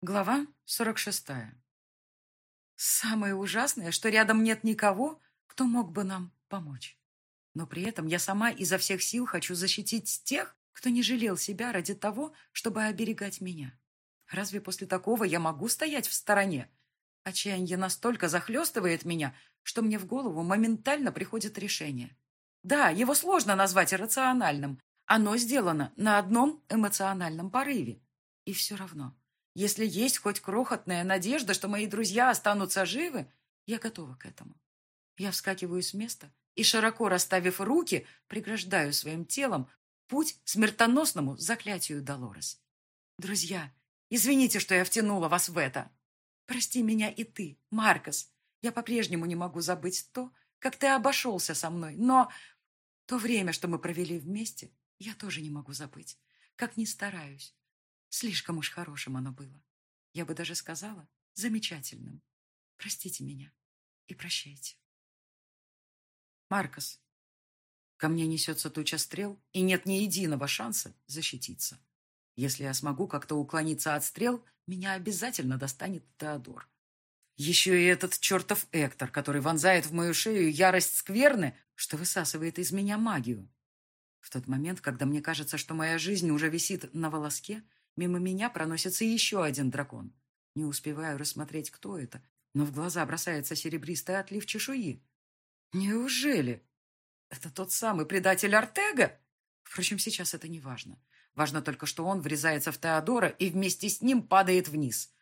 Глава 46. Самое ужасное, что рядом нет никого, кто мог бы нам помочь. Но при этом я сама изо всех сил хочу защитить тех, кто не жалел себя ради того, чтобы оберегать меня. Разве после такого я могу стоять в стороне? Отчаяние настолько захлестывает меня, что мне в голову моментально приходит решение. Да, его сложно назвать иррациональным. Оно сделано на одном эмоциональном порыве. И все равно если есть хоть крохотная надежда, что мои друзья останутся живы, я готова к этому. Я вскакиваю с места и, широко расставив руки, преграждаю своим телом путь смертоносному заклятию Долорес. Друзья, извините, что я втянула вас в это. Прости меня и ты, Маркос. Я по-прежнему не могу забыть то, как ты обошелся со мной, но то время, что мы провели вместе, я тоже не могу забыть, как ни стараюсь. Слишком уж хорошим оно было. Я бы даже сказала, замечательным. Простите меня и прощайте. Маркос. Ко мне несется туча стрел, и нет ни единого шанса защититься. Если я смогу как-то уклониться от стрел, меня обязательно достанет Теодор. Еще и этот чертов Эктор, который вонзает в мою шею ярость скверны, что высасывает из меня магию. В тот момент, когда мне кажется, что моя жизнь уже висит на волоске, Мимо меня проносится еще один дракон. Не успеваю рассмотреть, кто это, но в глаза бросается серебристый отлив чешуи. Неужели? Это тот самый предатель Артега? Впрочем, сейчас это не важно. Важно только, что он врезается в Теодора и вместе с ним падает вниз.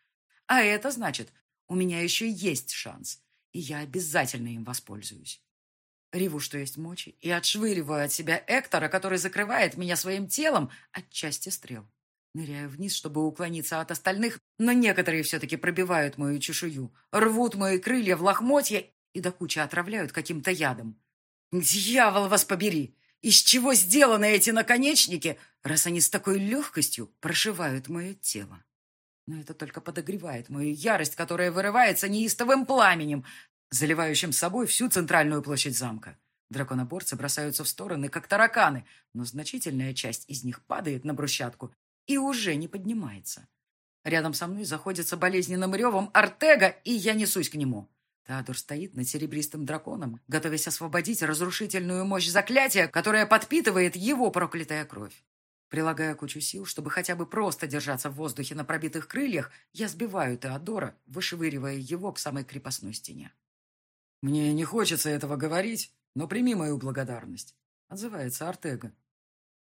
А это значит, у меня еще есть шанс, и я обязательно им воспользуюсь. Реву, что есть мочи, и отшвыриваю от себя Эктора, который закрывает меня своим телом от части стрел. Ныряю вниз, чтобы уклониться от остальных, но некоторые все-таки пробивают мою чешую, рвут мои крылья в лохмотья и до кучи отравляют каким-то ядом. Дьявол вас побери! Из чего сделаны эти наконечники, раз они с такой легкостью прошивают мое тело? Но это только подогревает мою ярость, которая вырывается неистовым пламенем, заливающим собой всю центральную площадь замка. Драконоборцы бросаются в стороны, как тараканы, но значительная часть из них падает на брусчатку и уже не поднимается. Рядом со мной заходится болезненным ревом Артега, и я несусь к нему. Теодор стоит над серебристым драконом, готовясь освободить разрушительную мощь заклятия, которая подпитывает его проклятая кровь. Прилагая кучу сил, чтобы хотя бы просто держаться в воздухе на пробитых крыльях, я сбиваю Теодора, вышвыривая его к самой крепостной стене. «Мне не хочется этого говорить, но прими мою благодарность», — отзывается Артега.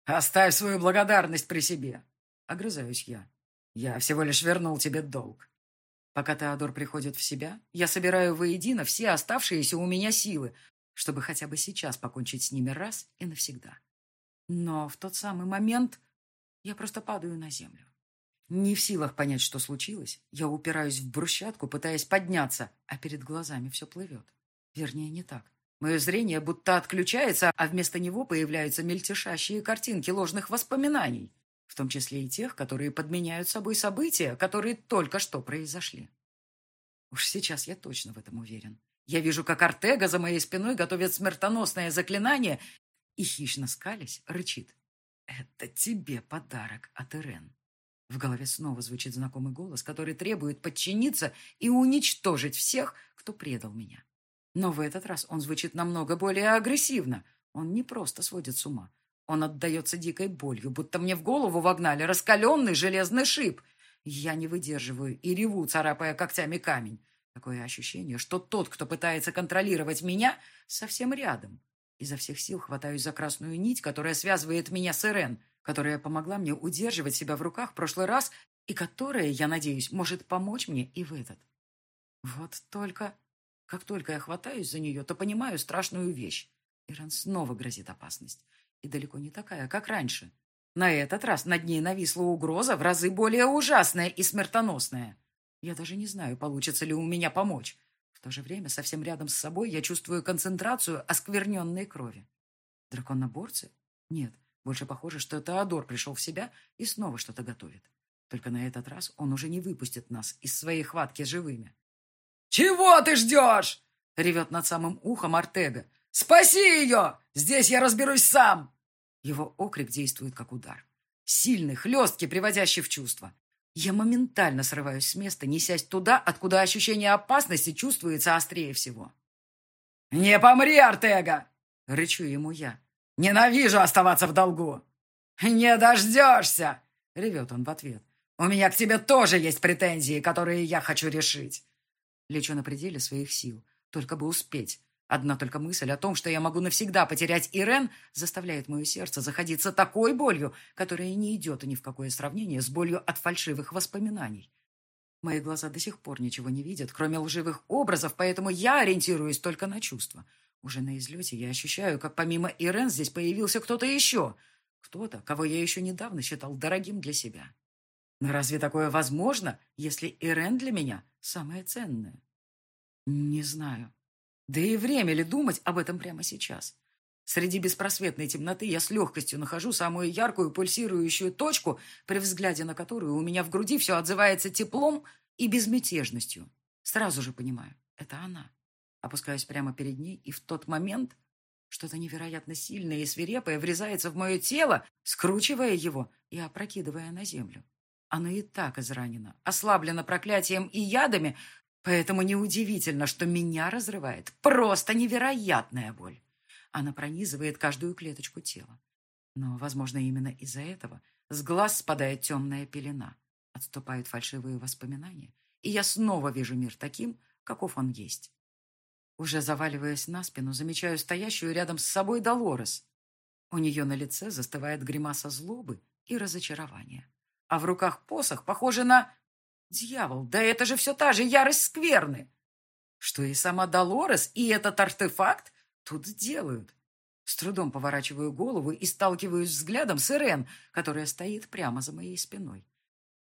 «Оставь свою благодарность при себе», Огрызаюсь я. Я всего лишь вернул тебе долг. Пока Теодор приходит в себя, я собираю воедино все оставшиеся у меня силы, чтобы хотя бы сейчас покончить с ними раз и навсегда. Но в тот самый момент я просто падаю на землю. Не в силах понять, что случилось, я упираюсь в брусчатку, пытаясь подняться, а перед глазами все плывет. Вернее, не так. Мое зрение будто отключается, а вместо него появляются мельтешащие картинки ложных воспоминаний в том числе и тех, которые подменяют собой события, которые только что произошли. Уж сейчас я точно в этом уверен. Я вижу, как Артега за моей спиной готовит смертоносное заклинание и, хищно скались, рычит. «Это тебе подарок от Ирен». В голове снова звучит знакомый голос, который требует подчиниться и уничтожить всех, кто предал меня. Но в этот раз он звучит намного более агрессивно. Он не просто сводит с ума. Он отдается дикой болью, будто мне в голову вогнали раскаленный железный шип. Я не выдерживаю и реву, царапая когтями камень. Такое ощущение, что тот, кто пытается контролировать меня, совсем рядом. Изо всех сил хватаюсь за красную нить, которая связывает меня с Ирен, которая помогла мне удерживать себя в руках в прошлый раз и которая, я надеюсь, может помочь мне и в этот. Вот только... Как только я хватаюсь за нее, то понимаю страшную вещь. Ирен снова грозит опасность и далеко не такая, как раньше. На этот раз над ней нависла угроза в разы более ужасная и смертоносная. Я даже не знаю, получится ли у меня помочь. В то же время совсем рядом с собой я чувствую концентрацию оскверненной крови. Драконоборцы? Нет, больше похоже, что Теодор пришел в себя и снова что-то готовит. Только на этот раз он уже не выпустит нас из своей хватки живыми. «Чего ты ждешь?» — ревет над самым ухом Артега. «Спаси ее! Здесь я разберусь сам!» Его окрик действует как удар. Сильный, хлесткий, приводящий в чувство. Я моментально срываюсь с места, несясь туда, откуда ощущение опасности чувствуется острее всего. «Не помри, Артега!» — рычу ему я. «Ненавижу оставаться в долгу!» «Не дождешься!» — ревет он в ответ. «У меня к тебе тоже есть претензии, которые я хочу решить!» Лечу на пределе своих сил, только бы успеть. Одна только мысль о том, что я могу навсегда потерять Ирен, заставляет мое сердце заходиться такой болью, которая не идет ни в какое сравнение с болью от фальшивых воспоминаний. Мои глаза до сих пор ничего не видят, кроме лживых образов, поэтому я ориентируюсь только на чувства. Уже на излете я ощущаю, как помимо Ирен здесь появился кто-то еще. Кто-то, кого я еще недавно считал дорогим для себя. Но разве такое возможно, если Ирен для меня самое ценное? Не знаю. Да и время ли думать об этом прямо сейчас? Среди беспросветной темноты я с легкостью нахожу самую яркую пульсирующую точку, при взгляде на которую у меня в груди все отзывается теплом и безмятежностью. Сразу же понимаю, это она. Опускаюсь прямо перед ней, и в тот момент что-то невероятно сильное и свирепое врезается в мое тело, скручивая его и опрокидывая на землю. Оно и так изранено, ослаблено проклятием и ядами, Поэтому неудивительно, что меня разрывает просто невероятная боль. Она пронизывает каждую клеточку тела. Но, возможно, именно из-за этого с глаз спадает темная пелена, отступают фальшивые воспоминания, и я снова вижу мир таким, каков он есть. Уже заваливаясь на спину, замечаю стоящую рядом с собой Долорес. У нее на лице застывает гримаса злобы и разочарования. А в руках посох, похожий на Дьявол, да это же все та же ярость скверны. Что и сама Долорес, и этот артефакт тут делают. С трудом поворачиваю голову и сталкиваюсь взглядом с Ирен, которая стоит прямо за моей спиной.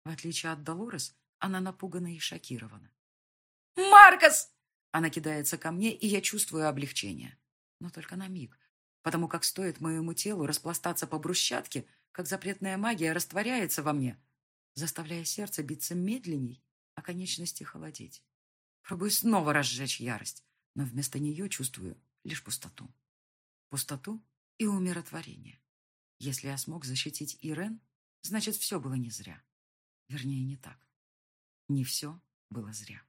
В отличие от Долорес, она напугана и шокирована. «Маркос!» Она кидается ко мне, и я чувствую облегчение. Но только на миг, потому как стоит моему телу распластаться по брусчатке, как запретная магия растворяется во мне, заставляя сердце биться медленней, а конечности холодеть. Пробую снова разжечь ярость, но вместо нее чувствую лишь пустоту. Пустоту и умиротворение. Если я смог защитить Ирен, значит, все было не зря. Вернее, не так. Не все было зря.